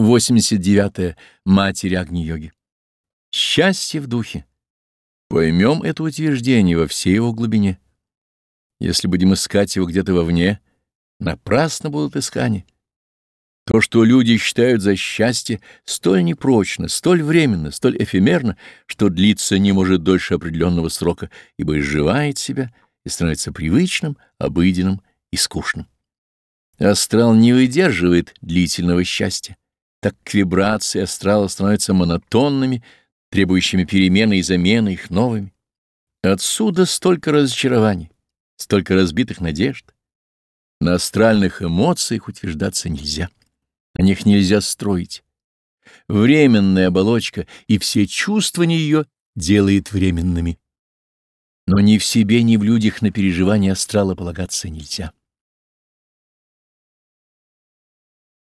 89. -е. Матерь Агни-йоги. Счастье в духе. Поймем это утверждение во всей его глубине. Если будем искать его где-то вовне, напрасно будут искания. То, что люди считают за счастье, столь непрочно, столь временно, столь эфемерно, что длится не может дольше определенного срока, ибо изживает себя и становится привычным, обыденным и скучным. Астрал не выдерживает длительного счастья так как вибрации астрала становятся монотонными, требующими перемены и замены их новыми. Отсюда столько разочарований, столько разбитых надежд. На астральных эмоциях утверждаться нельзя. На них нельзя строить. Временная оболочка и все чувствования ее делает временными. Но ни в себе, ни в людях на переживание астрала полагаться нельзя.